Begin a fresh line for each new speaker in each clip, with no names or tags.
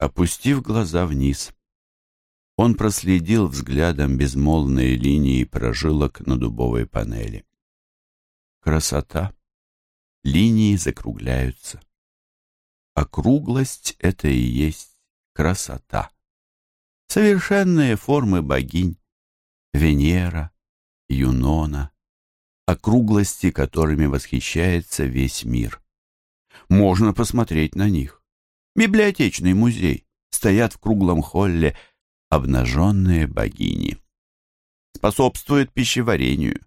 Опустив глаза вниз, он проследил взглядом безмолвные линии прожилок на дубовой панели. Красота. Линии закругляются. Округлость — это и есть красота. Совершенные формы богинь. Венера, Юнона, округлости, которыми восхищается весь мир. Можно посмотреть на них. Библиотечный музей. Стоят в круглом холле обнаженные богини. Способствует пищеварению.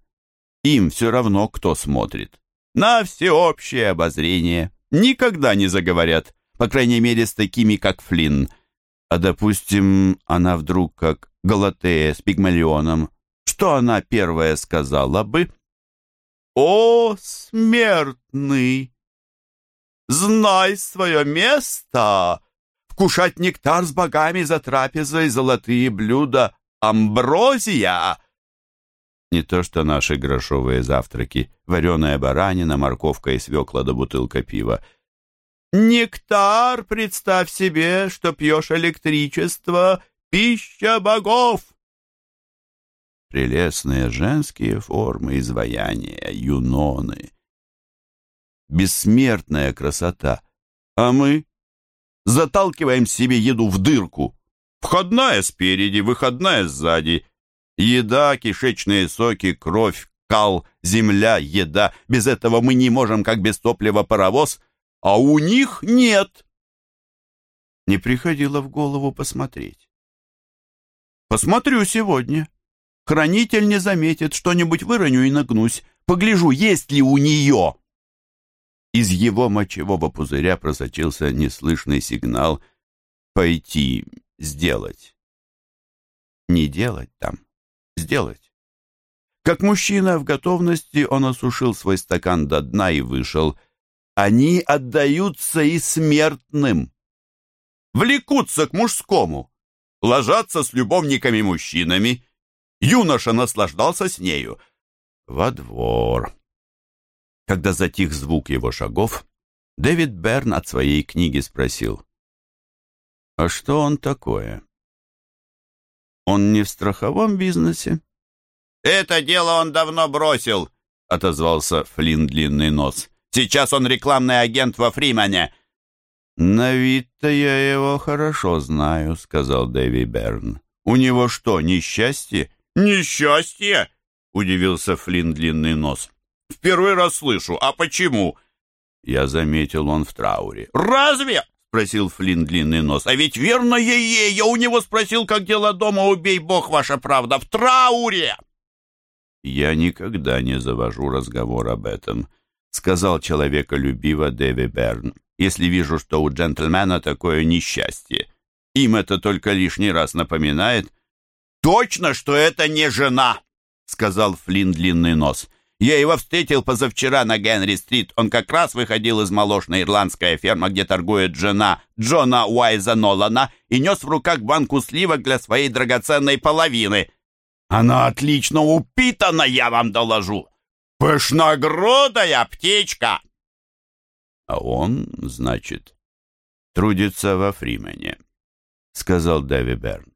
Им все равно, кто смотрит. На всеобщее обозрение. Никогда не заговорят. По крайней мере, с такими, как Флинн. А, допустим, она вдруг, как Галатея с Пигмалионом, что она первая сказала бы? «О, смертный! Знай свое место! Вкушать нектар с богами за трапезой, золотые блюда, амброзия!» Не то что наши грошовые завтраки, вареная баранина, морковка и свекла да бутылка пива. «Нектар, представь себе, что пьешь электричество, пища богов!» Прелестные женские формы изваяния, юноны. Бессмертная красота. А мы заталкиваем себе еду в дырку. Входная спереди, выходная сзади. Еда, кишечные соки, кровь, кал, земля, еда. Без этого мы не можем, как без топлива паровоз, а у них нет. Не приходило в голову посмотреть. Посмотрю сегодня. Хранитель не заметит, что-нибудь выроню и нагнусь. Погляжу, есть ли у нее. Из его мочевого пузыря просочился неслышный сигнал «пойти сделать». Не делать там, сделать. Как мужчина в готовности, он осушил свой стакан до дна и вышел. Они отдаются и смертным. Влекутся к мужскому, ложатся с любовниками-мужчинами, Юноша наслаждался с нею. Во двор. Когда затих звук его шагов, Дэвид Берн от своей книги спросил. «А что он такое?» «Он не в страховом бизнесе?» «Это дело он давно бросил», — отозвался Флинн Длинный Нос. «Сейчас он рекламный агент во Фримане». «На вид-то я его хорошо знаю», — сказал Дэви Берн. «У него что, несчастье?» «Несчастье?» — удивился Флинн длинный нос. «В первый раз слышу. А почему?» Я заметил, он в трауре. «Разве?» — спросил Флинн длинный нос. «А ведь верно ей, я у него спросил, как дела дома, убей бог, ваша правда, в трауре!» «Я никогда не завожу разговор об этом», — сказал человеколюбиво Дэви Берн. «Если вижу, что у джентльмена такое несчастье, им это только лишний раз напоминает, «Точно, что это не жена!» — сказал Флинн длинный нос. «Я его встретил позавчера на Генри-стрит. Он как раз выходил из молочной ирландской фермы, где торгует жена Джона Уайза Нолана, и нес в руках банку сливок для своей драгоценной половины. Она отлично упитана, я вам доложу. Пышногрудая птичка!» «А он, значит, трудится во Фримене», — сказал Дэви Берн.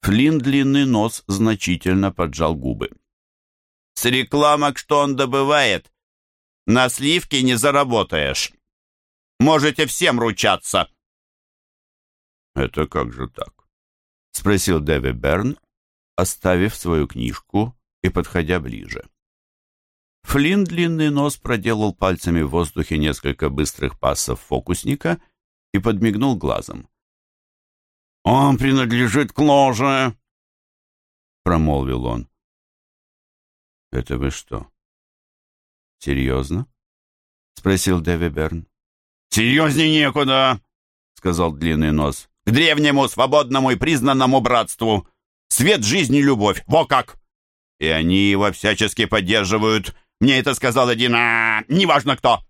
Флинн длинный нос значительно поджал губы. «С рекламок, что он добывает, на сливки не заработаешь. Можете всем ручаться». «Это как же так?» — спросил Дэви Берн, оставив свою книжку и подходя ближе. Флинн длинный нос проделал пальцами в воздухе несколько быстрых пассов фокусника и подмигнул глазом. «Он принадлежит к ложе!» — промолвил он. «Это вы что, серьезно?» — спросил Дэви Берн. «Серьезнее некуда!» — сказал Длинный Нос. «К древнему, свободному и признанному братству! Свет, жизнь и любовь! Во как! И они его всячески поддерживают. Мне это сказал один, а, неважно кто!»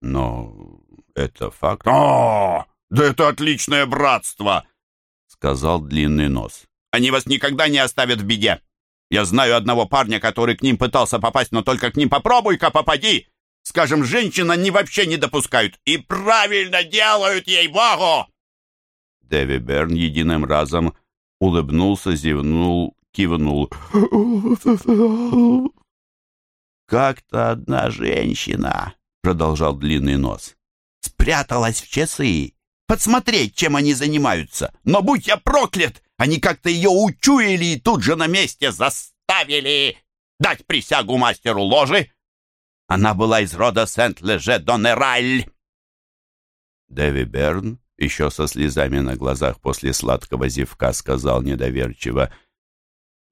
«Но это факт...» «О, да это отличное братство!» сказал длинный нос. «Они вас никогда не оставят в беде. Я знаю одного парня, который к ним пытался попасть, но только к ним попробуй-ка попади. Скажем, женщин они вообще не допускают. И правильно делают, ей-богу!» Дэви Берн единым разом улыбнулся, зевнул, кивнул. «Как-то одна женщина», — продолжал длинный нос, — «спряталась в часы, подсмотреть, чем они занимаются. Но будь я проклят, они как-то ее учуяли и тут же на месте заставили дать присягу мастеру ложи. Она была из рода Сент-Леже-Донераль». Дэви Берн, еще со слезами на глазах после сладкого зевка, сказал недоверчиво,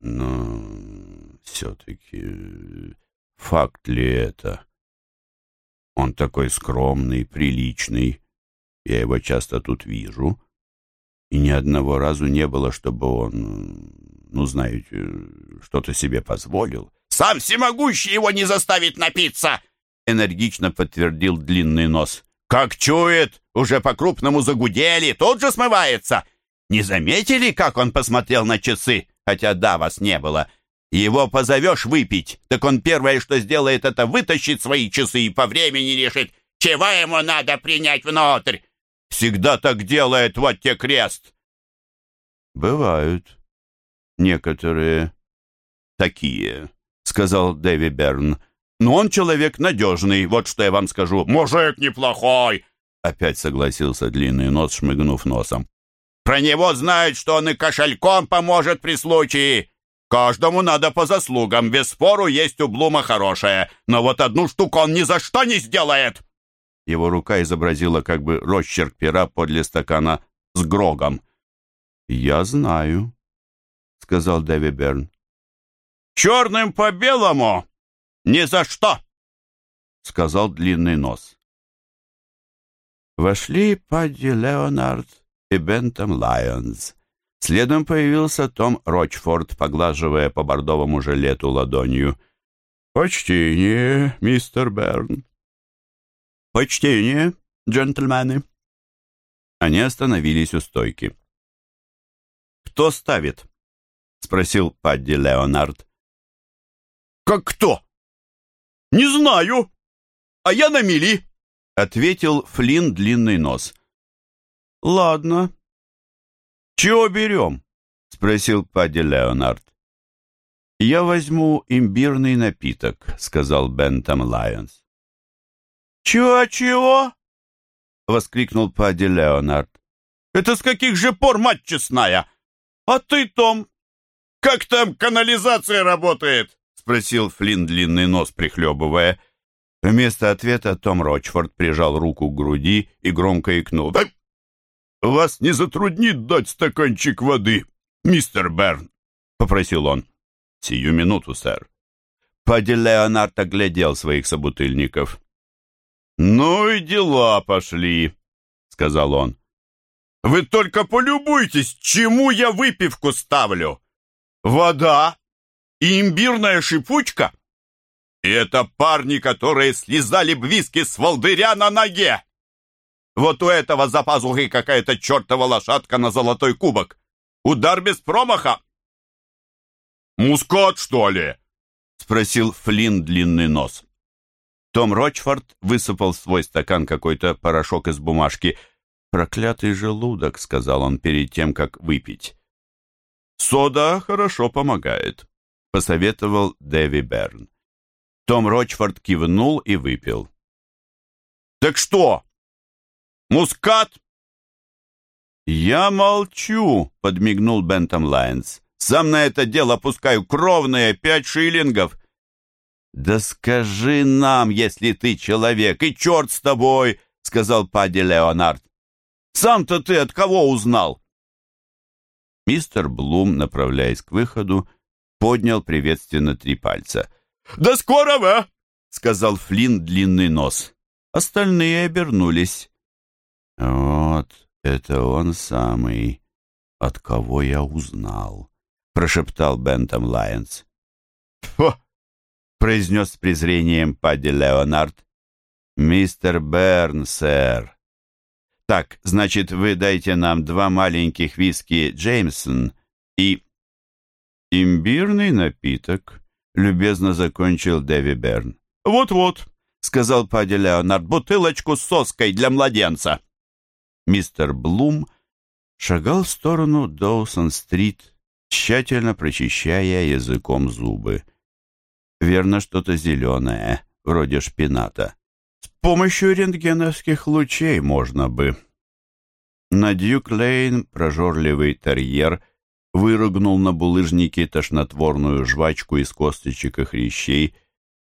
«Но все-таки факт ли это? Он такой скромный, приличный, я его часто тут вижу, и ни одного разу не было, чтобы он, ну, знаете, что-то себе позволил. «Сам всемогущий его не заставит напиться!» энергично подтвердил длинный нос. «Как чует, уже по-крупному загудели, тут же смывается. Не заметили, как он посмотрел на часы, хотя да, вас не было? Его позовешь выпить, так он первое, что сделает, это вытащит свои часы и по времени решит, чего ему надо принять внутрь. Всегда так делает, вот те крест. Бывают некоторые такие, сказал Дэви Берн. Но он человек надежный, вот что я вам скажу. Мужик неплохой, опять согласился длинный нос, шмыгнув носом. Про него знают, что он и кошельком поможет при случае. Каждому надо по заслугам, без спору есть у Блума хорошее, но вот одну штуку он ни за что не сделает. Его рука изобразила как бы росчерк пера подле стакана с Грогом. «Я знаю», — сказал Дэви Берн. «Черным по белому? Ни за что!» — сказал длинный нос. Вошли Падди Леонард и Бентом Лайонс. Следом появился Том Рочфорд, поглаживая по бордовому жилету ладонью. «Почтение, мистер Берн!» «Почтение, джентльмены!» Они остановились у стойки. «Кто ставит?» — спросил Падди Леонард. «Как кто?» «Не знаю. А я на мели», — ответил Флинн длинный нос. «Ладно», «Чего берем?» — спросил Падди Леонард. «Я возьму имбирный напиток», — сказал Бентам Лайонс. «Чего-чего?» — воскликнул Падди Леонард. «Это с каких же пор, мать честная? А ты, Том, как там канализация работает?» — спросил Флинн длинный нос, прихлебывая. Вместо ответа Том Рочфорд прижал руку к груди и громко икнул. «Да «Вас не затруднит дать стаканчик воды, мистер Берн?» — попросил он. «Сию минуту, сэр». Падди Леонард оглядел своих собутыльников. «Ну и дела пошли», — сказал он. «Вы только полюбуйтесь, чему я выпивку ставлю. Вода и имбирная шипучка. И это парни, которые слезали б виски с волдыря на ноге. Вот у этого за пазухой какая-то чертова лошадка на золотой кубок. Удар без промаха. «Мускат, что ли?» — спросил Флинн длинный нос. Том Рочфорд высыпал в свой стакан какой-то порошок из бумажки. «Проклятый желудок», — сказал он перед тем, как выпить. «Сода хорошо помогает», — посоветовал Дэви Берн. Том Рочфорд кивнул и выпил. «Так что?» Мускат!» «Я молчу», — подмигнул Бентом Лайнс. «Сам на это дело пускаю кровные пять шиллингов». «Да скажи нам, если ты человек, и черт с тобой», — сказал Падди Леонард. «Сам-то ты от кого узнал?» Мистер Блум, направляясь к выходу, поднял приветственно три пальца. «До скорого!» — сказал Флинн длинный нос. Остальные обернулись. «Вот это он самый, от кого я узнал», — прошептал Бентом Лайонс. Произнес с презрением Падди Леонард. «Мистер Берн, сэр». «Так, значит, вы дайте нам два маленьких виски Джеймсон и...» «Имбирный напиток», — любезно закончил Дэви Берн. «Вот-вот», — сказал Падди Леонард, — «бутылочку с соской для младенца». Мистер Блум шагал в сторону Доусон-стрит, тщательно прочищая языком зубы. Верно, что-то зеленое, вроде шпината. С помощью рентгеновских лучей можно бы. На Дьюк-Лейн прожорливый терьер выругнул на булыжнике тошнотворную жвачку из косточек и хрящей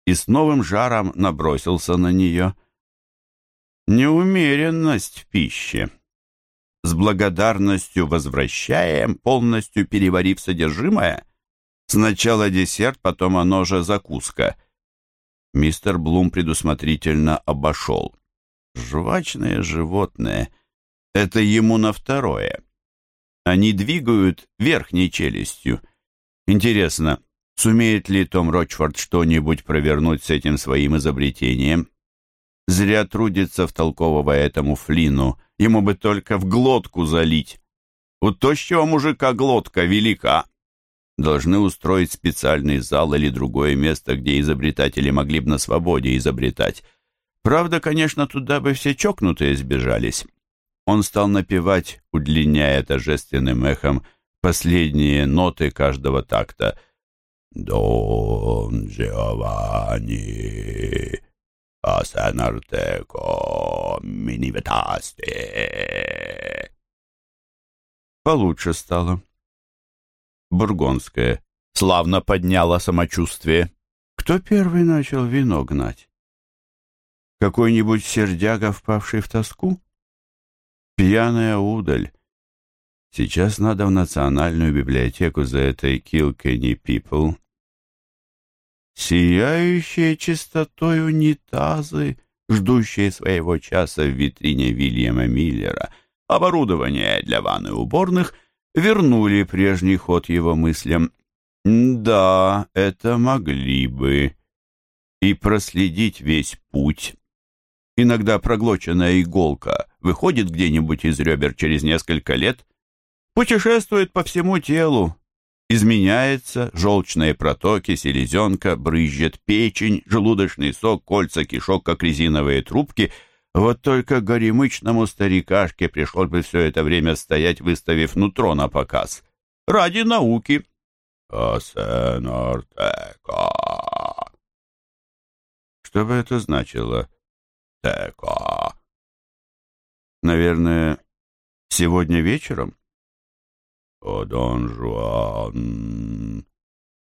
и с новым жаром набросился на нее. Неумеренность в пище. С благодарностью возвращаем, полностью переварив содержимое. Сначала десерт, потом оно же закуска. Мистер Блум предусмотрительно обошел. Жвачное животное — это ему на второе. Они двигают верхней челюстью. Интересно, сумеет ли Том Рочфорд что-нибудь провернуть с этим своим изобретением? Зря трудится, втолковывая этому Флину. Ему бы только в глотку залить. У тощего мужика глотка велика. Должны устроить специальный зал или другое место, где изобретатели могли бы на свободе изобретать. Правда, конечно, туда бы все чокнутые сбежались он стал напевать, удлиняя торжественным эхом последние ноты каждого такта. «Дон Джованни, асенартеко минивитасте». Получше стало. Бургонская славно подняла самочувствие. Кто первый начал вино гнать? Какой-нибудь сердяга, впавший в тоску? Пьяная удаль. Сейчас надо в Национальную библиотеку за этой Kilkenny People. Сияющие чистотой унитазы, ждущие своего часа в витрине Вильяма Миллера, оборудование для ванны уборных, вернули прежний ход его мыслям. Да, это могли бы. И проследить весь путь Иногда проглоченная иголка выходит где-нибудь из ребер через несколько лет, путешествует по всему телу, изменяется, желчные протоки, селезенка, брызжет печень, желудочный сок, кольца кишок, как резиновые трубки. Вот только горемычному старикашке пришлось бы все это время стоять, выставив нутро на показ. Ради науки. Что бы это значило? Теко. Наверное, сегодня вечером? О, Дон Жуан,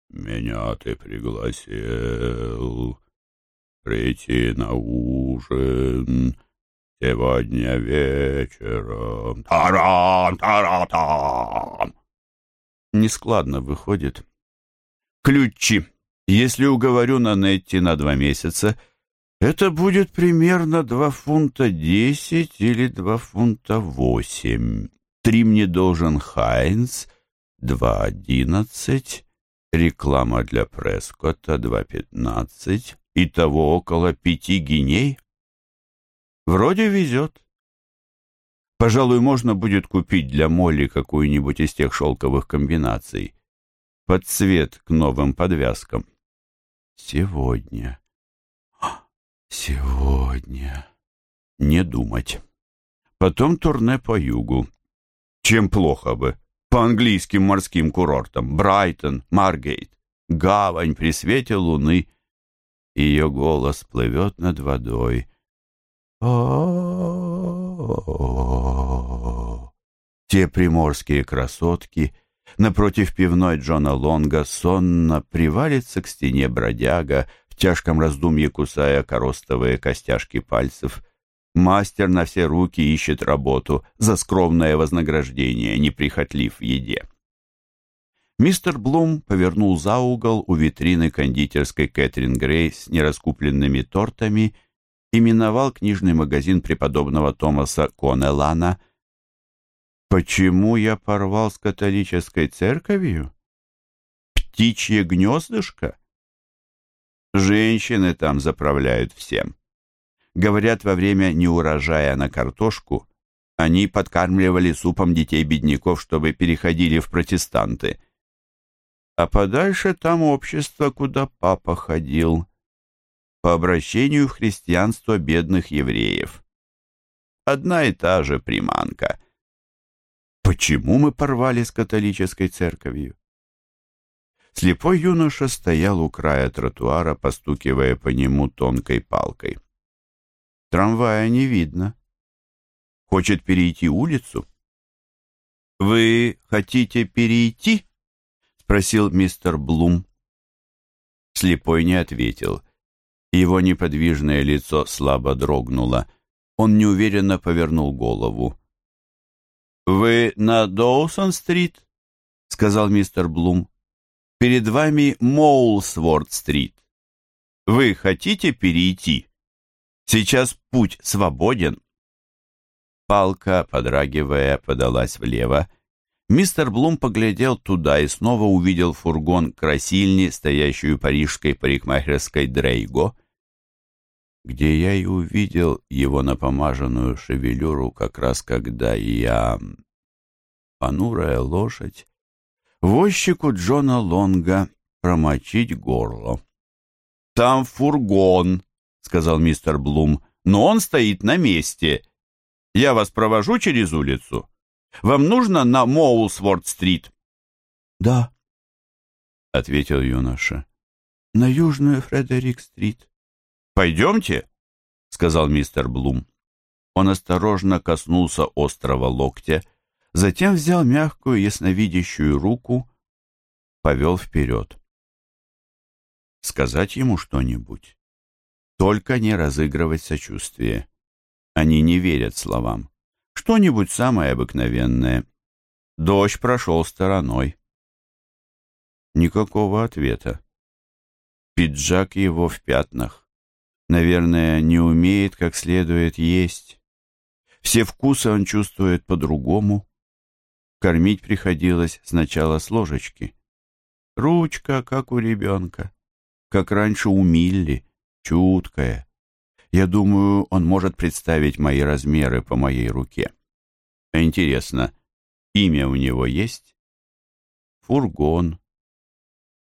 меня ты пригласил прийти на ужин сегодня вечером. Таран, таратам! Нескладно выходит. Ключи. Если уговорю на Нетти на два месяца — это будет примерно 2 фунта 10 или 2 фунта 8. Три мне должен Хайнц, 2.11, реклама для Прескотта 2.15, итого около пяти гиней. Вроде везет. Пожалуй, можно будет купить для Молли какую-нибудь из тех шелковых комбинаций. Под цвет к новым подвязкам. Сегодня. Сегодня. Не думать. Потом турне по югу. Чем плохо бы? По английским морским курортам. Брайтон, Маргейт. Гавань при свете луны. Ее голос плывет над водой. О, Те приморские красотки напротив пивной Джона Лонга сонно привалится к стене бродяга тяжком раздумье кусая коростовые костяшки пальцев. Мастер на все руки ищет работу за скромное вознаграждение, неприхотлив в еде. Мистер Блум повернул за угол у витрины кондитерской Кэтрин Грей с нераскупленными тортами и миновал книжный магазин преподобного Томаса Конелана. «Почему я порвал с католической церковью? Птичье гнездышко?» Женщины там заправляют всем. Говорят, во время неурожая на картошку они подкармливали супом детей бедняков, чтобы переходили в протестанты. А подальше там общество, куда папа ходил, по обращению в христианство бедных евреев. Одна и та же приманка. Почему мы порвали с католической церковью? Слепой юноша стоял у края тротуара, постукивая по нему тонкой палкой. Трамвая не видно. Хочет перейти улицу? «Вы хотите перейти?» — спросил мистер Блум. Слепой не ответил. Его неподвижное лицо слабо дрогнуло. Он неуверенно повернул голову. «Вы на Доусон-стрит?» — сказал мистер Блум. Перед вами Моулсворд-стрит. Вы хотите перейти? Сейчас путь свободен. Палка, подрагивая, подалась влево. Мистер Блум поглядел туда и снова увидел фургон красильни, стоящую парижской парикмахерской Дрейго, где я и увидел его напомаженную шевелюру, как раз когда я... Понурая лошадь возчику Джона Лонга промочить горло. «Там фургон», — сказал мистер Блум, — «но он стоит на месте. Я вас провожу через улицу. Вам нужно на Моулсворд-стрит?»
«Да», —
ответил юноша, —
«на Южную Фредерик-стрит».
«Пойдемте», — сказал мистер Блум. Он осторожно коснулся острого локтя, — Затем взял мягкую ясновидящую руку, повел вперед. Сказать ему что-нибудь? Только не разыгрывать сочувствие. Они не верят словам. Что-нибудь самое обыкновенное. Дождь прошел стороной. Никакого ответа. Пиджак его в пятнах. Наверное, не умеет как следует есть. Все вкусы он чувствует по-другому. Кормить приходилось сначала с ложечки. Ручка, как у ребенка, как раньше у Милли, чуткая. Я думаю, он может представить мои размеры по моей руке. Интересно, имя у него есть? Фургон.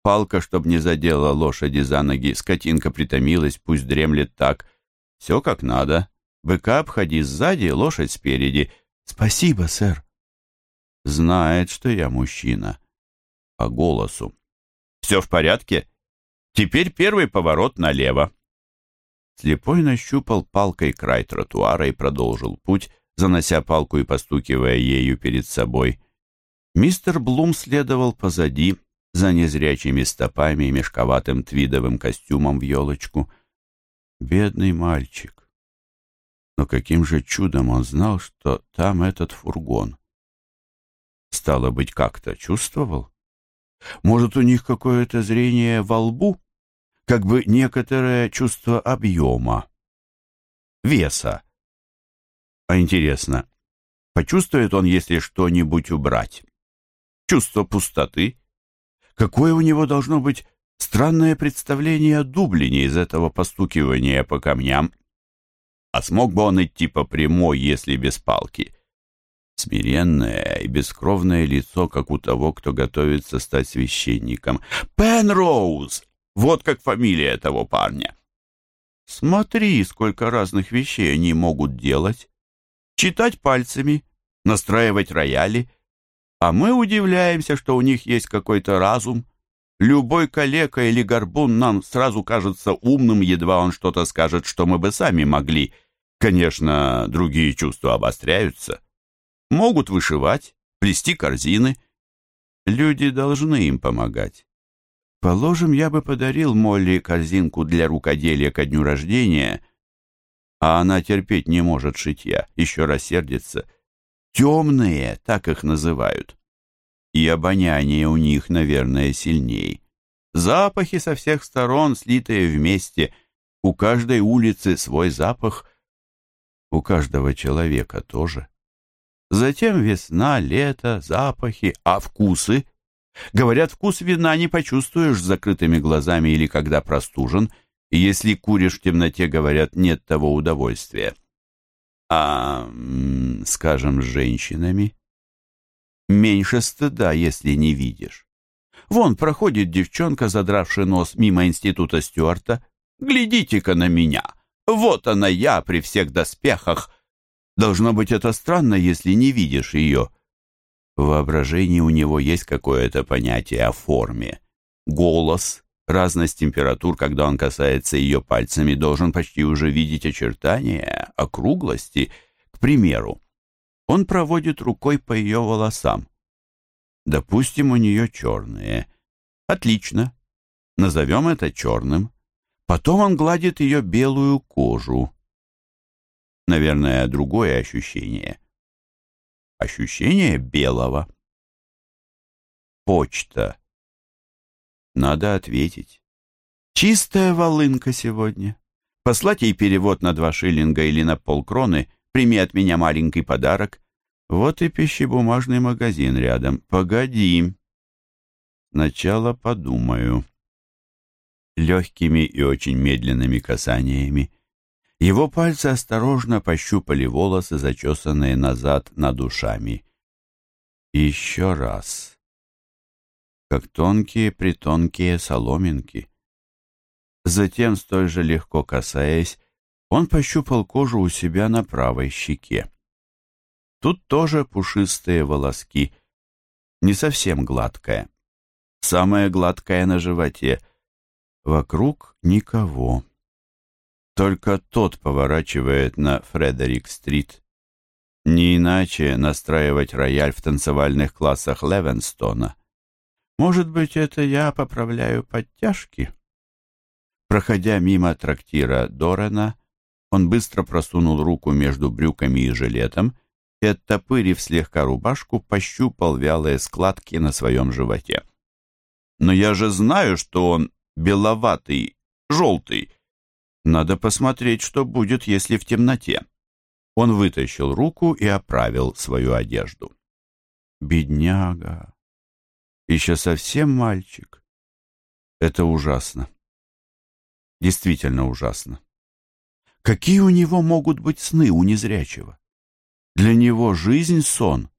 Палка, чтоб не задела лошади за ноги, скотинка притомилась, пусть дремлет так. Все как надо. Быка обходи сзади, лошадь спереди. Спасибо, сэр. Знает, что я мужчина. По голосу. Все в порядке? Теперь первый поворот налево. Слепой нащупал палкой край тротуара и продолжил путь, занося палку и постукивая ею перед собой. Мистер Блум следовал позади, за незрячими стопами и мешковатым твидовым костюмом в елочку. Бедный мальчик. Но каким же чудом он знал, что там этот фургон? Стало быть, как-то чувствовал? Может, у них какое-то зрение во лбу? Как бы некоторое чувство объема, веса. А интересно, почувствует он, если что-нибудь убрать? Чувство пустоты? Какое у него должно быть странное представление о Дублине из этого постукивания по камням? А смог бы он идти по прямой, если без палки? Смиренное и бескровное лицо, как у того, кто готовится стать священником. «Пенроуз!» Вот как фамилия этого парня. Смотри, сколько разных вещей они могут делать. Читать пальцами, настраивать рояли. А мы удивляемся, что у них есть какой-то разум. Любой калека или горбун нам сразу кажется умным, едва он что-то скажет, что мы бы сами могли. Конечно, другие чувства обостряются. Могут вышивать, плести корзины. Люди должны им помогать. Положим, я бы подарил Молли корзинку для рукоделия ко дню рождения, а она терпеть не может шитья, еще рассердится. Темные, так их называют. И обоняние у них, наверное, сильней. Запахи со всех сторон, слитые вместе. У каждой улицы свой запах. У каждого человека тоже. Затем весна, лето, запахи, а вкусы? Говорят, вкус вина не почувствуешь с закрытыми глазами или когда простужен, если куришь в темноте, говорят, нет того удовольствия. А, скажем, с женщинами? Меньше стыда, если не видишь. Вон проходит девчонка, задравшая нос мимо института Стюарта. Глядите-ка на меня. Вот она я при всех доспехах, Должно быть, это странно, если не видишь ее. В воображении у него есть какое-то понятие о форме. Голос, разность температур, когда он касается ее пальцами, должен почти уже видеть очертания, округлости. К примеру, он проводит рукой по ее волосам. Допустим, у нее черные. Отлично. Назовем это черным. Потом он гладит ее белую кожу. Наверное, другое ощущение. Ощущение белого. Почта. Надо ответить. Чистая волынка сегодня. Послать ей перевод на два шиллинга или на полкроны, прими от меня маленький подарок. Вот и пищебумажный магазин рядом. Погоди. Сначала подумаю. Легкими и очень медленными касаниями его пальцы осторожно пощупали волосы, зачесанные назад над ушами. Еще раз. Как тонкие-притонкие соломинки. Затем, столь же легко касаясь, он пощупал кожу у себя на правой щеке. Тут тоже пушистые волоски, не совсем гладкая. Самая гладкая на животе. Вокруг никого. Только тот поворачивает на Фредерик-стрит. Не иначе настраивать рояль в танцевальных классах Левенстона. Может быть, это я поправляю подтяжки? Проходя мимо трактира Дорена, он быстро просунул руку между брюками и жилетом и, оттопырив слегка рубашку, пощупал вялые складки на своем животе. «Но я же знаю, что он беловатый, желтый», надо посмотреть, что будет, если в темноте. Он вытащил руку и оправил свою одежду. Бедняга. Еще совсем мальчик. Это ужасно. Действительно ужасно. Какие у него могут быть сны у незрячего? Для него жизнь — сон.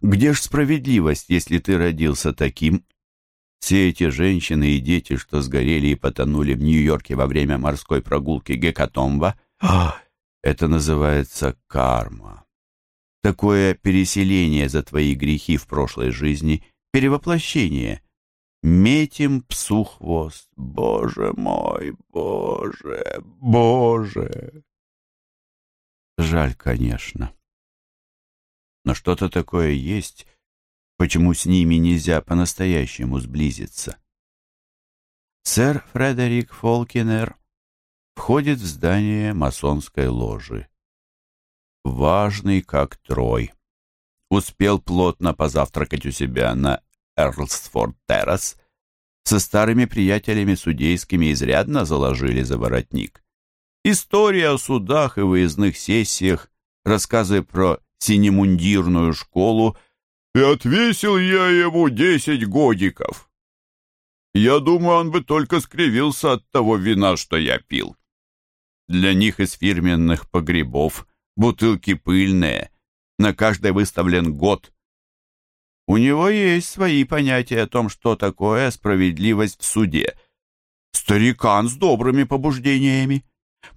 Где ж справедливость, если ты родился таким, все эти женщины и дети, что сгорели и потонули в Нью-Йорке во время морской прогулки Гекатомба, это называется карма. Такое переселение за твои грехи в прошлой жизни, перевоплощение. Метим псу хвост. Боже мой, боже, боже. Жаль, конечно. Но что-то такое есть, почему с ними нельзя по-настоящему сблизиться. Сэр Фредерик Фолкинер входит в здание масонской ложи. Важный как трой. Успел плотно позавтракать у себя на Эрлсфорд-террас. Со старыми приятелями судейскими изрядно заложили за воротник. История о судах и выездных сессиях, рассказы про синемундирную школу — и отвесил я ему десять годиков. Я думаю, он бы только скривился от того вина, что я пил. Для них из фирменных погребов бутылки пыльные, на каждой выставлен год. У него есть свои понятия о том, что такое справедливость в суде. Старикан с добрыми побуждениями.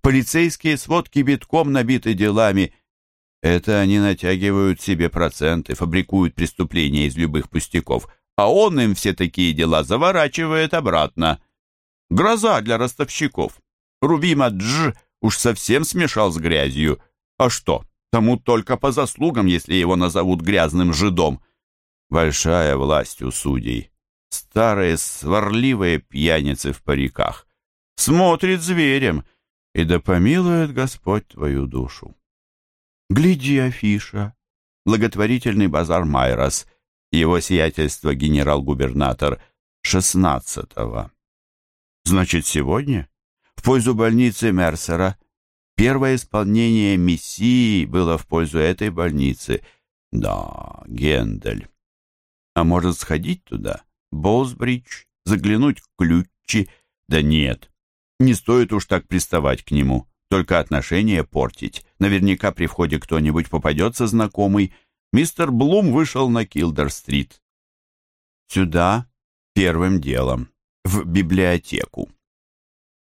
Полицейские сводки битком набиты делами, это они натягивают себе проценты, фабрикуют преступления из любых пустяков, а он им все такие дела заворачивает обратно. Гроза для ростовщиков. Рубима Дж уж совсем смешал с грязью. А что, тому только по заслугам, если его назовут грязным жидом. Большая власть у судей. Старые сварливые пьяницы в париках. Смотрит зверем, и да помилует Господь твою душу. Гляди, афиша. Благотворительный базар Майрос. Его сиятельство генерал-губернатор 16-го. Значит, сегодня? В пользу больницы Мерсера. Первое исполнение миссии было в пользу этой больницы. Да, Гендель. А может сходить туда? Болсбридж? Заглянуть к Ключи? Да нет, не стоит уж так приставать к нему только отношения портить. Наверняка при входе кто-нибудь попадется знакомый. Мистер Блум вышел на Килдер-стрит. Сюда первым делом, в библиотеку.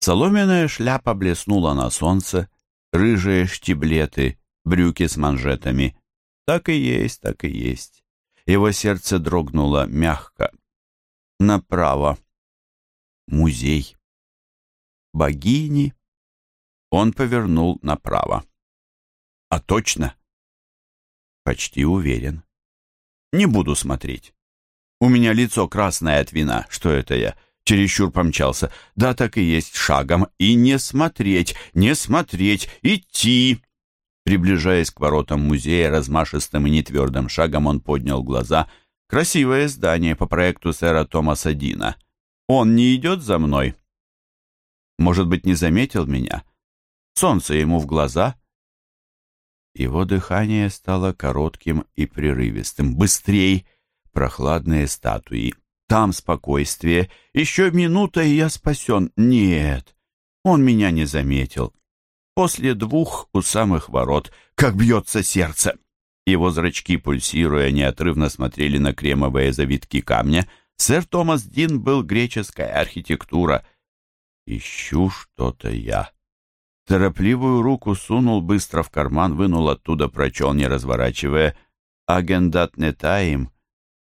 Соломенная шляпа блеснула на солнце, рыжие штиблеты, брюки с манжетами. Так и есть, так и есть. Его сердце дрогнуло мягко. Направо. Музей. Богини. Он повернул направо. А точно? Почти уверен. Не буду смотреть. У меня лицо красное от вина. Что это я? Чересчур помчался. Да, так и есть, шагом. И не смотреть, не смотреть, идти. Приближаясь к воротам музея, размашистым и нетвердым шагом он поднял глаза. Красивое здание по проекту сэра Томаса Дина. Он не идет за мной? Может быть, не заметил меня? Солнце ему в глаза. Его дыхание стало коротким и прерывистым. Быстрей! Прохладные статуи. Там спокойствие. Еще минута, и я спасен. Нет, он меня не заметил. После двух у самых ворот, как бьется сердце. Его зрачки, пульсируя, неотрывно смотрели на кремовые завитки камня. Сэр Томас Дин был греческая архитектура. Ищу что-то я. Торопливую руку сунул быстро в карман, вынул оттуда, прочел, не разворачивая. «Агендат не таим?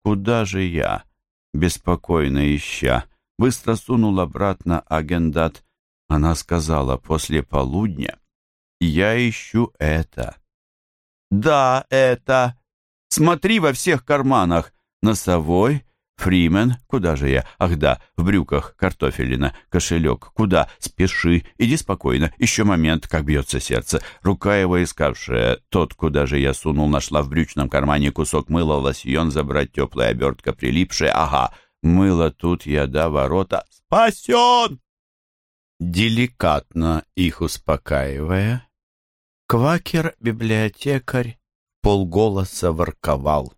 Куда же я?» Беспокойно ища. Быстро сунул обратно агендат. Она сказала, после полудня. «Я ищу это». «Да, это. Смотри во всех карманах. Носовой, Фримен, куда же я? Ах да, в брюках, картофелина, кошелек. Куда? Спеши, иди спокойно. Еще момент, как бьется сердце. Рука его искавшая, тот, куда же я сунул, нашла в брючном кармане кусок мыла, лосьон, забрать теплая обертка, прилипшая. Ага, мыло тут я до ворота. Спасен! Деликатно их успокаивая, квакер-библиотекарь полголоса ворковал.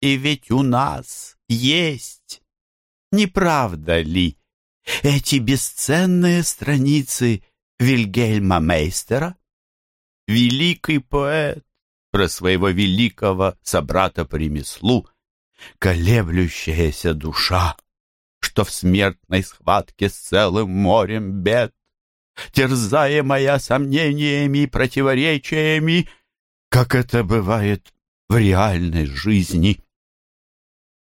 И ведь у нас есть, не правда ли, эти бесценные страницы Вильгельма Мейстера? Великий поэт про своего великого собрата по ремеслу, колеблющаяся душа, что в смертной схватке с целым морем бед, терзаемая сомнениями и противоречиями, как это бывает в реальной жизни.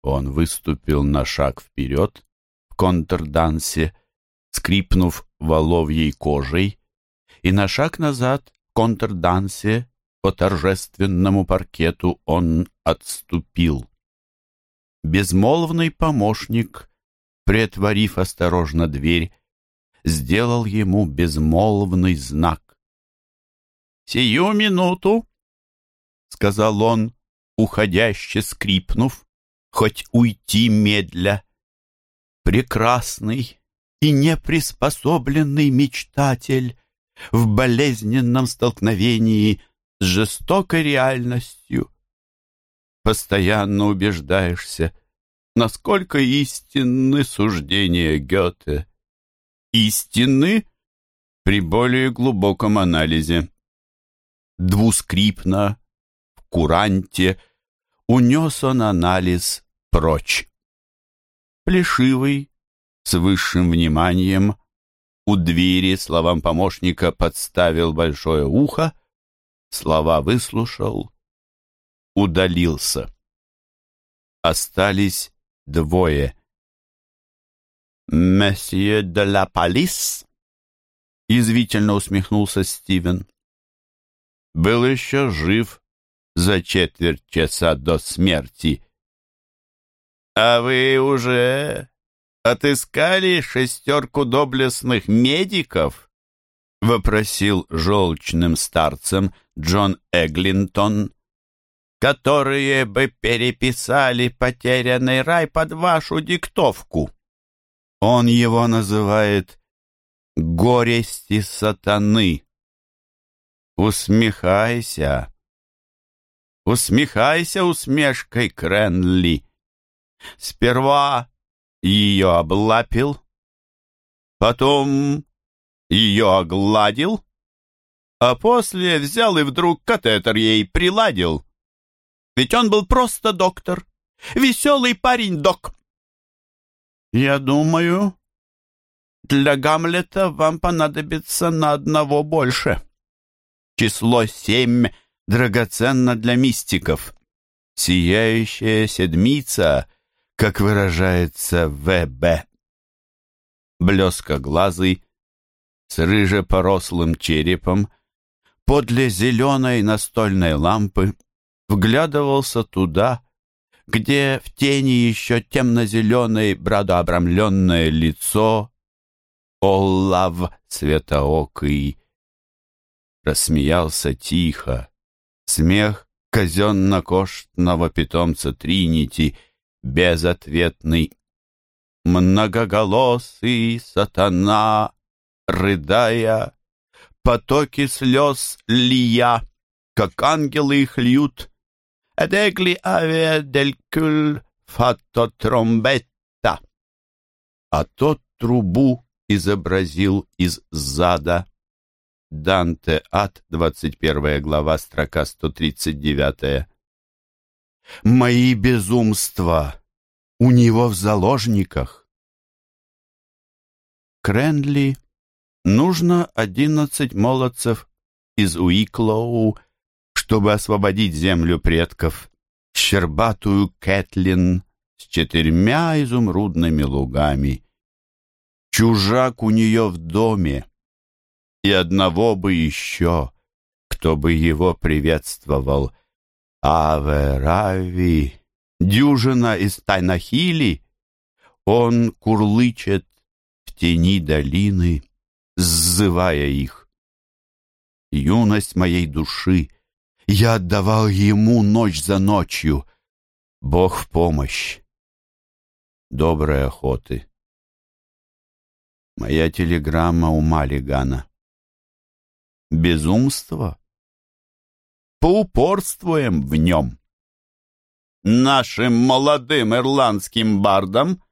Он выступил на шаг вперед в контрдансе, скрипнув воловьей кожей, и на шаг назад в контрдансе по торжественному паркету он отступил. Безмолвный помощник, приотворив осторожно дверь, сделал ему безмолвный знак. «Сию минуту!» — сказал он, уходяще скрипнув хоть уйти медля. Прекрасный и неприспособленный мечтатель в болезненном столкновении с жестокой реальностью. Постоянно убеждаешься, насколько истинны суждения Гёте. Истинны при более глубоком анализе. Двускрипно, в куранте — унес он анализ прочь. Плешивый, с высшим вниманием, у двери словам помощника подставил большое ухо, слова выслушал, удалился. Остались двое. «Месье де ла Палис?» — язвительно усмехнулся Стивен. «Был еще жив за четверть часа до смерти. «А вы уже отыскали шестерку доблестных медиков?» — вопросил желчным старцем Джон Эглинтон, «которые бы переписали потерянный рай под вашу диктовку». Он его называет «горести сатаны». Усмехайся, Усмехайся усмешкой, Кренли. Сперва ее облапил, потом ее огладил, а после взял и вдруг катетер ей приладил. Ведь он был просто доктор, веселый парень-док. Я думаю, для Гамлета вам понадобится на одного больше. Число семь драгоценно для мистиков. сияющая седмица, как выражается В.Б. Блескоглазый, с рыже-порослым черепом, подле зеленой настольной лампы, вглядывался туда, где в тени еще темно-зеленое брадообрамленное лицо Оллав светоокий рассмеялся тихо. Смех казенно-коштного питомца Тринити, безответный. Многоголосый сатана, рыдая, потоки слез лия, как ангелы их льют. Эдегли авиа дель кюль фато тромбетта. А тот трубу изобразил из зада. Данте Ад, 21 глава, строка 139. Мои безумства у него в заложниках. Кренли нужно одиннадцать молодцев из Уиклоу, чтобы освободить землю предков, щербатую Кэтлин с четырьмя изумрудными лугами. Чужак у нее в доме, и одного бы еще, кто бы его приветствовал. Аве Рави, дюжина из Тайнахили, он курлычет в тени долины, сзывая их. Юность моей души, я отдавал ему ночь за ночью. Бог в помощь. Доброй охоты. Моя телеграмма у Малигана безумство. Поупорствуем в нем. Нашим молодым ирландским бардам,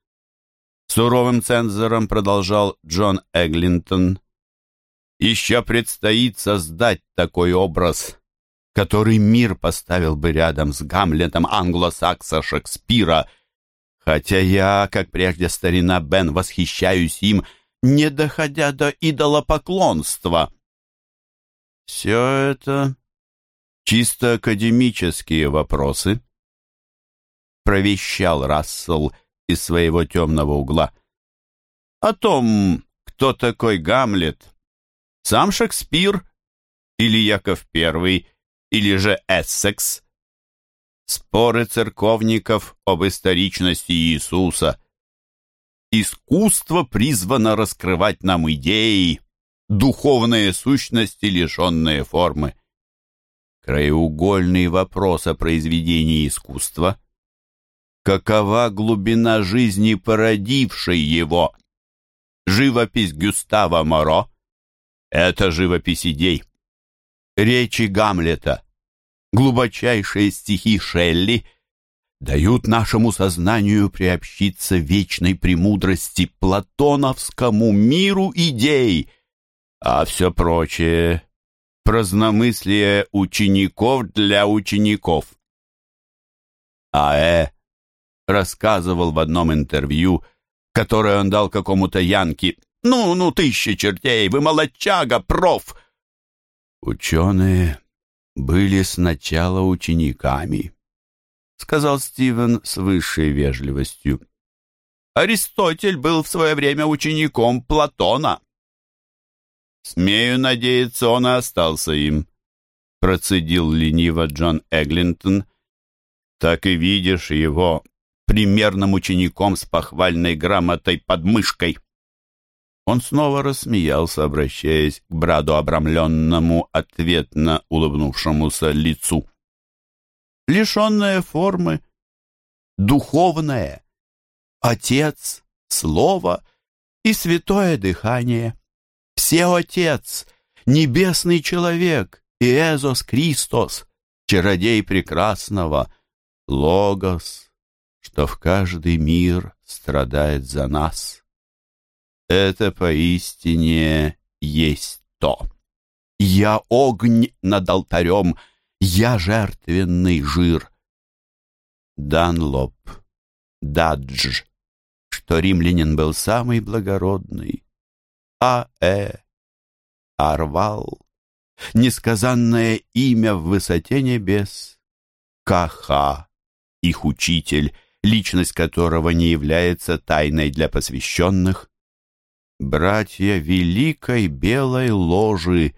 суровым цензором продолжал Джон Эглинтон, еще предстоит создать такой образ, который мир поставил бы рядом с Гамлетом англосакса Шекспира, хотя я, как прежде старина Бен, восхищаюсь им, не доходя до идолопоклонства. Все это чисто академические вопросы, провещал Рассел из своего темного угла. О том, кто такой Гамлет, сам Шекспир или Яков I, или же Эссекс, споры церковников об историчности Иисуса. Искусство призвано раскрывать нам идеи, духовные сущности, лишенные формы. Краеугольный вопрос о произведении искусства. Какова глубина жизни, породившей его? Живопись Гюстава Моро — это живопись идей. Речи Гамлета, глубочайшие стихи Шелли дают нашему сознанию приобщиться вечной премудрости платоновскому миру идей — а все прочее — праздномыслие учеников для учеников. А.Э. рассказывал в одном интервью, которое он дал какому-то Янке, «Ну, ну, тысяча чертей, вы молодчага, проф!» «Ученые были сначала учениками», — сказал Стивен с высшей вежливостью. «Аристотель был в свое время учеником Платона». «Смею надеяться, он и остался им», — процедил лениво Джон Эглинтон. «Так и видишь его примерным учеником с похвальной грамотой под мышкой». Он снова рассмеялся, обращаясь к браду обрамленному, ответно улыбнувшемуся лицу. Лишенное формы, духовное, Отец, Слово и святое дыхание — все Отец, небесный человек, Иезус Христос, чародей прекрасного, Логос, что в каждый мир страдает за нас. Это поистине есть то. Я огонь над алтарем, я жертвенный жир. Данлоп, Дадж, что римлянин был самый благородный, а.Э. Арвал, несказанное имя в высоте небес, Каха, их учитель, личность которого не является тайной для посвященных. Братья Великой Белой Ложи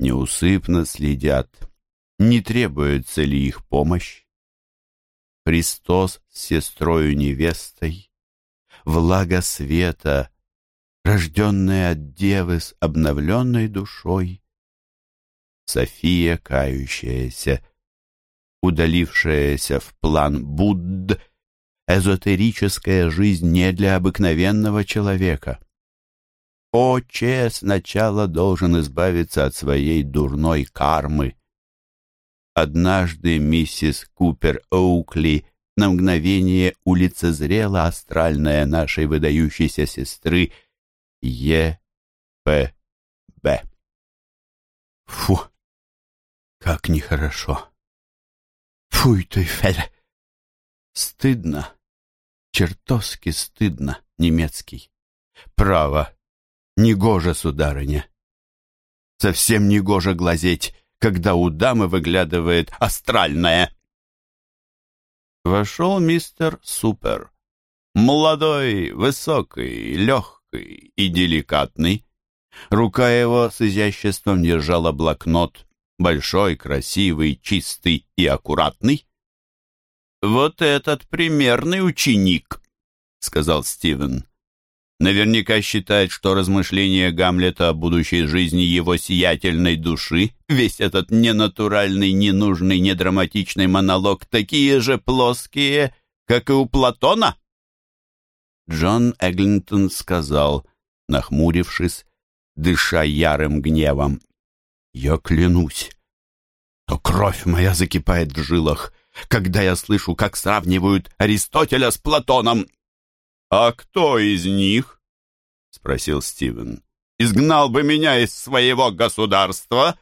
неусыпно следят, не требуется ли их помощь. Христос с сестрою-невестой, влага света, рожденная от девы с обновленной душой, София, кающаяся, удалившаяся в план Будд, эзотерическая жизнь не для обыкновенного человека. О, Че сначала должен избавиться от своей дурной кармы. Однажды миссис Купер Оукли на мгновение улицезрела астральная нашей выдающейся сестры Е. П. Б. Фу, как нехорошо. Фуй ты, Фель. Стыдно, чертовски стыдно, немецкий. Право, негоже, сударыня. Совсем негоже глазеть, когда у дамы выглядывает астральная. Вошел мистер Супер. Молодой, высокий, легкий и деликатный. Рука его с изяществом держала блокнот, большой, красивый, чистый и аккуратный. «Вот этот примерный ученик», — сказал Стивен. Наверняка считает, что размышления Гамлета о будущей жизни его сиятельной души, весь этот ненатуральный, ненужный, недраматичный монолог, такие же плоские, как и у Платона? Джон Эглинтон сказал, нахмурившись, дыша ярым гневом. «Я клянусь, то кровь моя закипает в жилах, когда я слышу, как сравнивают Аристотеля с Платоном. «А кто из них?» — спросил Стивен. «Изгнал бы меня из своего государства?»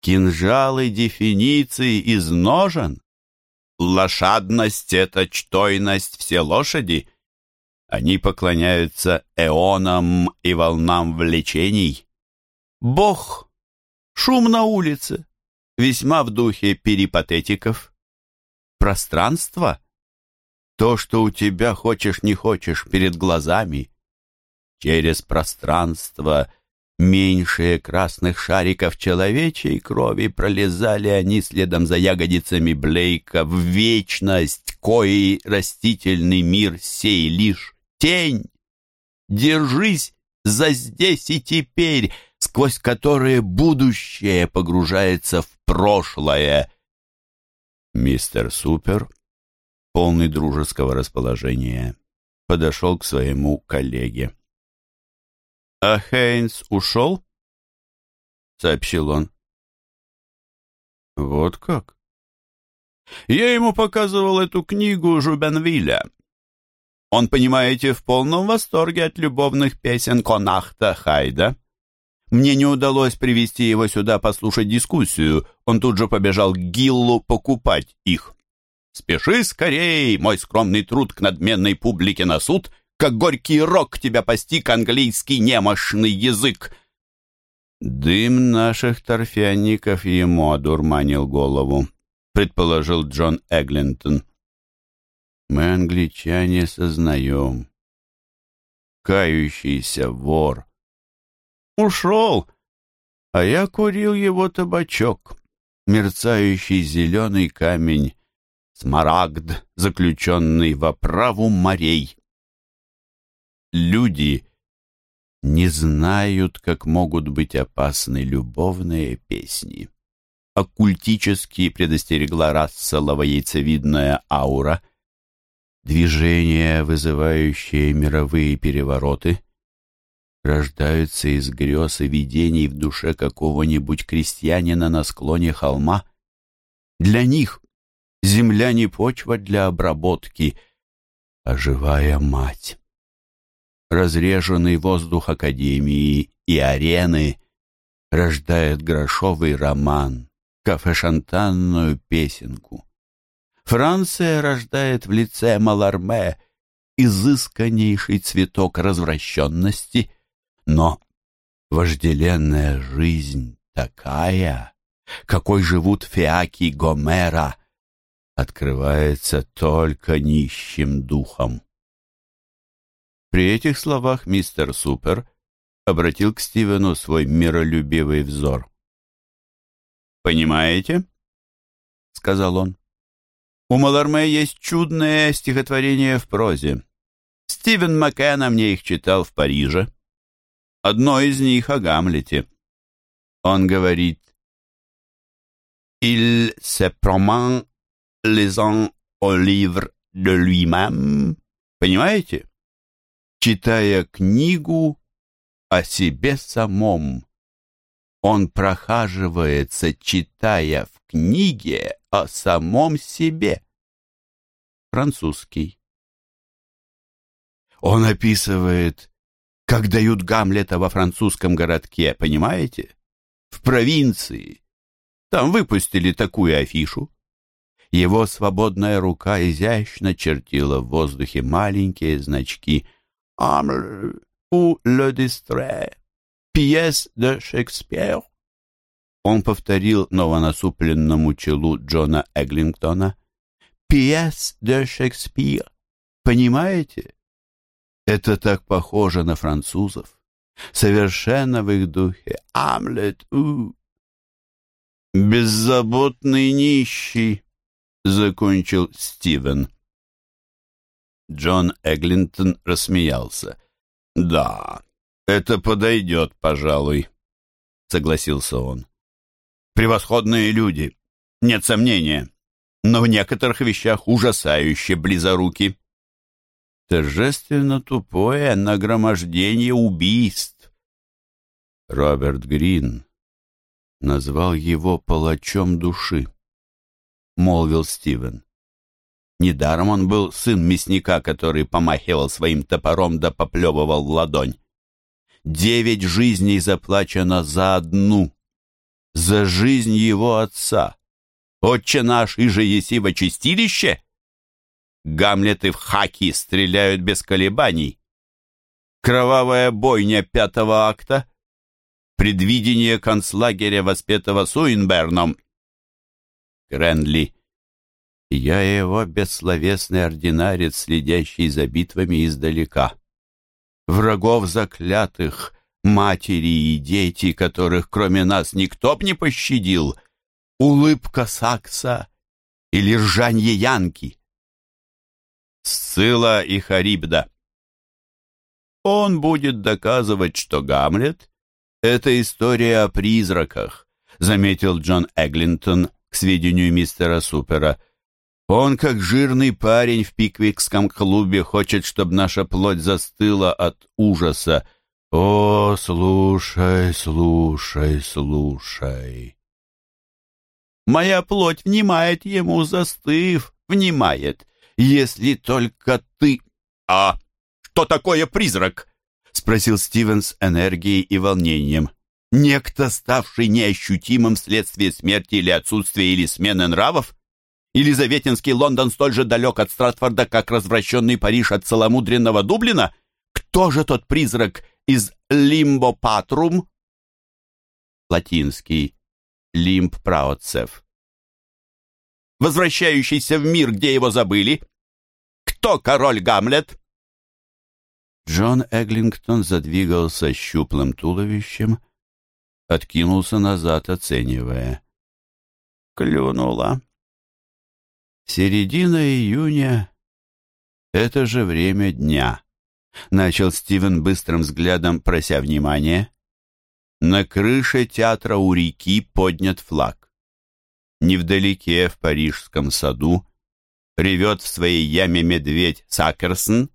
Кинжалы дефиниции изножен. Лошадность — это чтойность все лошади. Они поклоняются эонам и волнам влечений. Бог — шум на улице, весьма в духе перипатетиков. Пространство — то, что у тебя хочешь не хочешь перед глазами. Через пространство меньшие красных шариков человечей крови пролезали они следом за ягодицами Блейка в вечность, кои растительный мир сей лишь тень. Держись за здесь и теперь, сквозь которые будущее погружается в прошлое. Мистер Супер полный дружеского расположения, подошел к своему коллеге. «А Хейнс ушел?» — сообщил он. «Вот как?» «Я ему показывал эту книгу Жубенвиля. Он, понимаете, в полном восторге от любовных песен Конахта Хайда. Мне не удалось привести его сюда послушать дискуссию. Он тут же побежал к Гиллу покупать их. Спеши скорей, мой скромный труд к надменной публике на суд, как горький рок тебя постиг английский немощный язык. Дым наших торфяников ему одурманил голову, предположил Джон Эглинтон. Мы, англичане, сознаем. Кающийся вор. Ушел, а я курил его табачок, мерцающий зеленый камень смарагд, заключенный в оправу морей. Люди не знают, как могут быть опасны любовные песни. Оккультически предостерегла Расселова яйцевидная аура. Движения, вызывающие мировые перевороты, рождаются из грез и видений в душе какого-нибудь крестьянина на склоне холма. Для них Земля не почва для обработки, а живая мать. Разреженный воздух Академии и арены рождает грошовый роман, кафе-шантанную песенку. Франция рождает в лице Маларме изысканнейший цветок развращенности, но вожделенная жизнь такая, какой живут фиаки Гомера, открывается только нищим духом. При этих словах мистер Супер обратил к Стивену свой миролюбивый взор. «Понимаете?» — сказал он. «У Маларме есть чудное стихотворение в прозе. Стивен Маккена мне их читал в Париже. Одно из них о Гамлете. Он говорит «Il se promène les uns au livre de lui-même». Понимаете? Читая книгу о себе самом. Он прохаживается, читая в книге о самом себе. Французский. Он описывает, как дают Гамлета во французском городке, понимаете? В провинции. Там выпустили такую афишу. Его свободная рука изящно чертила в воздухе маленькие значки «Амль у le distrait» пьес де Шекспир. Он повторил новонасупленному челу Джона Эглингтона. Пьес де Шекспир. Понимаете? Это так похоже на французов. Совершенно в их духе. Амлет, у. Беззаботный нищий, закончил Стивен. Джон Эглинтон рассмеялся. Да, «Это подойдет, пожалуй», — согласился он. «Превосходные люди, нет сомнения, но в некоторых вещах ужасающе близоруки. Торжественно тупое нагромождение убийств». Роберт Грин назвал его палачом души, — молвил Стивен. Недаром он был сын мясника, который помахивал своим топором да поплевывал в ладонь. Девять жизней заплачено за одну, за жизнь его отца. Отче наш, и же еси во чистилище? Гамлеты в хаки стреляют без колебаний. Кровавая бойня пятого акта, предвидение концлагеря, воспетого Суинберном. Гренли. Я его бессловесный ординарец, следящий за битвами издалека врагов заклятых, матери и дети, которых кроме нас никто б не пощадил, улыбка Сакса или ржанье Янки. Сцилла и Харибда. Он будет доказывать, что Гамлет — это история о призраках, заметил Джон Эглинтон к сведению мистера Супера — он, как жирный парень в пиквикском клубе, хочет, чтобы наша плоть застыла от ужаса. О, слушай, слушай, слушай. Моя плоть внимает ему, застыв, внимает, если только ты... А что такое призрак? Спросил Стивен с энергией и волнением. Некто, ставший неощутимым вследствие смерти или отсутствия или смены нравов? Елизаветинский Лондон столь же далек от Стратфорда, как развращенный Париж от целомудренного Дублина? Кто же тот призрак из Лимбо Патрум? Латинский. Лимб Праотцев. Возвращающийся в мир, где его забыли? Кто король Гамлет? Джон Эглингтон задвигался щуплым туловищем, откинулся назад, оценивая. Клюнула. Середина июня — это же время дня. Начал Стивен быстрым взглядом, прося внимания. На крыше театра у реки поднят флаг. Невдалеке, в парижском саду, ревет в своей яме медведь Сакерсон.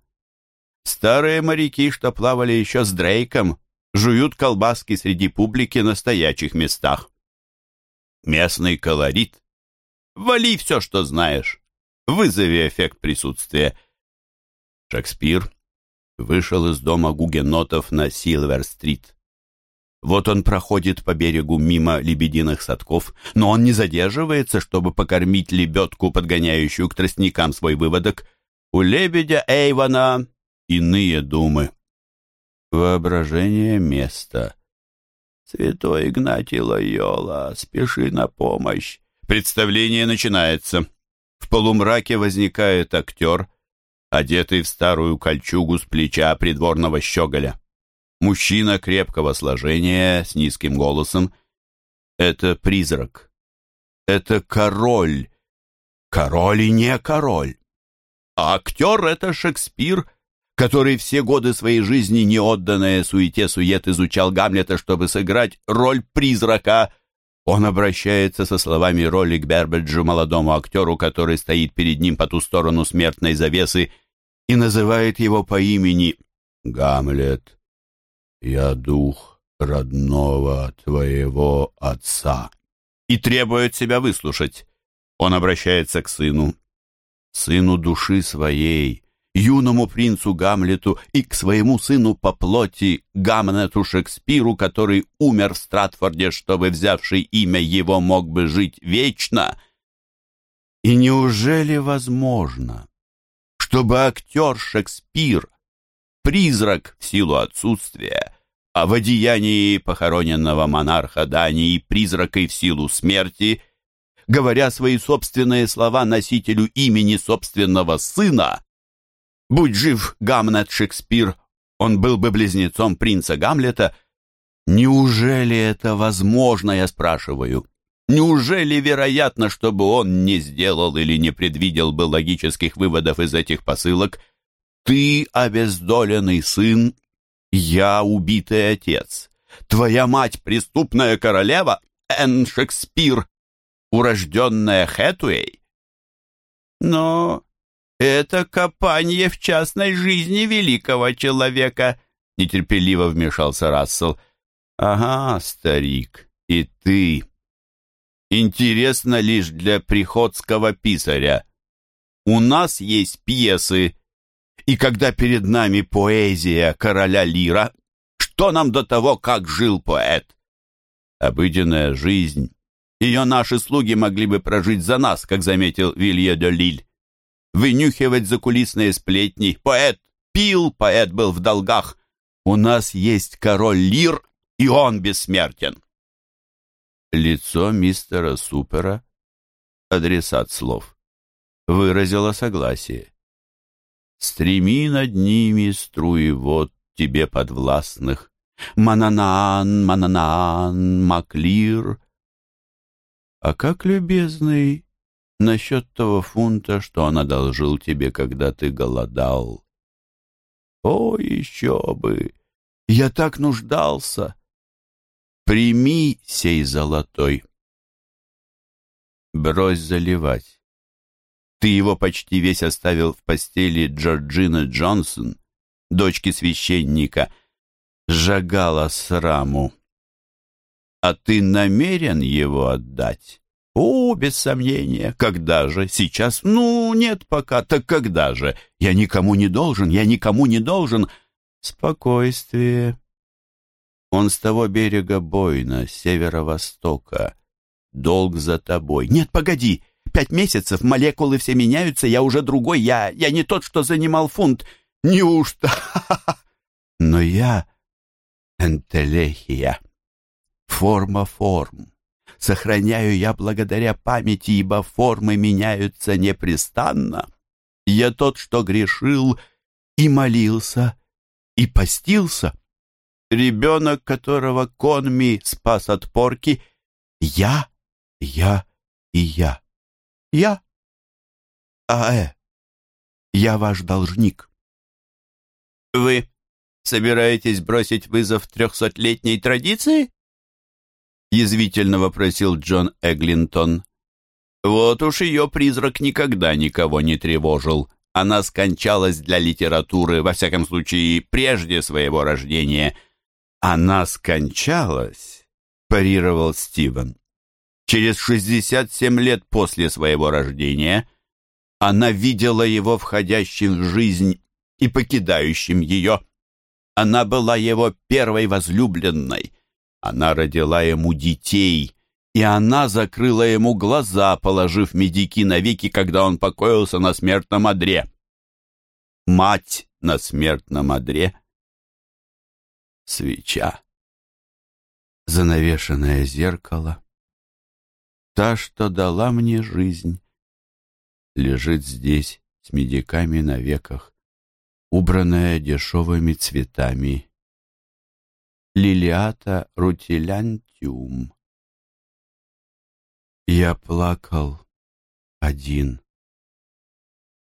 Старые моряки, что плавали еще с Дрейком, жуют колбаски среди публики на стоячих местах. Местный колорит Вали все, что знаешь. Вызови эффект присутствия. Шекспир вышел из дома гугенотов на Силвер-стрит. Вот он проходит по берегу мимо лебединых садков, но он не задерживается, чтобы покормить лебедку, подгоняющую к тростникам свой выводок. У лебедя Эйвана иные думы. Воображение места. Святой Игнатий Лойола, спеши на помощь. Представление начинается. В полумраке возникает актер, одетый в старую кольчугу с плеча придворного щеголя. Мужчина крепкого сложения, с низким голосом. Это призрак. Это король. Король и не король. А актер — это Шекспир, который все годы своей жизни, не отданная суете-сует, изучал Гамлета, чтобы сыграть роль призрака. Он обращается со словами роли к Бербеджу, молодому актеру, который стоит перед ним по ту сторону смертной завесы, и называет его по имени Гамлет я дух родного твоего отца». И требует себя выслушать. Он обращается к сыну, сыну души своей, юному принцу Гамлету и к своему сыну по плоти Гамнету Шекспиру, который умер в Стратфорде, чтобы взявший имя его мог бы жить вечно. И неужели возможно, чтобы актер Шекспир, призрак в силу отсутствия, а в одеянии похороненного монарха Дании призракой в силу смерти, говоря свои собственные слова носителю имени собственного сына. Будь жив Гамнет Шекспир, он был бы близнецом принца Гамлета. Неужели это возможно, я спрашиваю? Неужели вероятно, чтобы он не сделал или не предвидел бы логических выводов из этих посылок? Ты, обездоленный сын, я убитый отец. Твоя мать преступная королева Энн Шекспир, урожденная Хэтуэй. Но это копание в частной жизни великого человека, нетерпеливо вмешался Рассел. Ага, старик, и ты. Интересно лишь для приходского писаря. У нас есть пьесы, и когда перед нами поэзия короля Лира, что нам до того, как жил поэт? Обыденная жизнь. Ее наши слуги могли бы прожить за нас, как заметил Вилье де Лиль. Вынюхивать закулисные сплетни. Поэт пил, поэт был в долгах. У нас есть король Лир, и он бессмертен. Лицо мистера Супера, адресат слов, выразило согласие. Стреми над ними струи вод тебе подвластных. Мананаан, Мананаан, Маклир. А как, любезный, насчет того фунта, что он одолжил тебе, когда ты голодал? О, еще бы! Я так нуждался! Прими сей золотой. Брось заливать. Ты его почти весь оставил в постели Джорджина Джонсон, дочки священника, Жагала Сраму. А ты намерен его отдать? О, без сомнения. Когда же? Сейчас? Ну, нет пока. Так когда же? Я никому не должен, я никому не должен. Спокойствие. Он с того берега Бойна, северо-востока. Долг за тобой. Нет, погоди пять месяцев, молекулы все меняются, я уже другой, я, я не тот, что занимал фунт. Неужто? Но я энтелехия, форма форм. Сохраняю я благодаря памяти, ибо формы меняются непрестанно. Я тот, что грешил и молился, и постился. Ребенок, которого Конми спас от порки, я, я и я. Я? Аэ, я ваш должник. Вы собираетесь бросить вызов трехсотлетней традиции? Язвительно вопросил Джон Эглинтон. Вот уж ее призрак никогда никого не тревожил. Она скончалась для литературы, во всяком случае, прежде своего рождения. Она скончалась, парировал Стивен. Через 67 лет после своего рождения она видела его входящим в жизнь и покидающим ее. Она была его первой возлюбленной. Она родила ему детей, и она закрыла ему глаза, положив медики навеки, когда он покоился на смертном одре. Мать на смертном одре. Свеча. Занавешенное зеркало та, что дала мне жизнь.
лежит здесь с медиками на веках, убранная дешевыми цветами. Лилиата рутилянтиум. Я плакал один.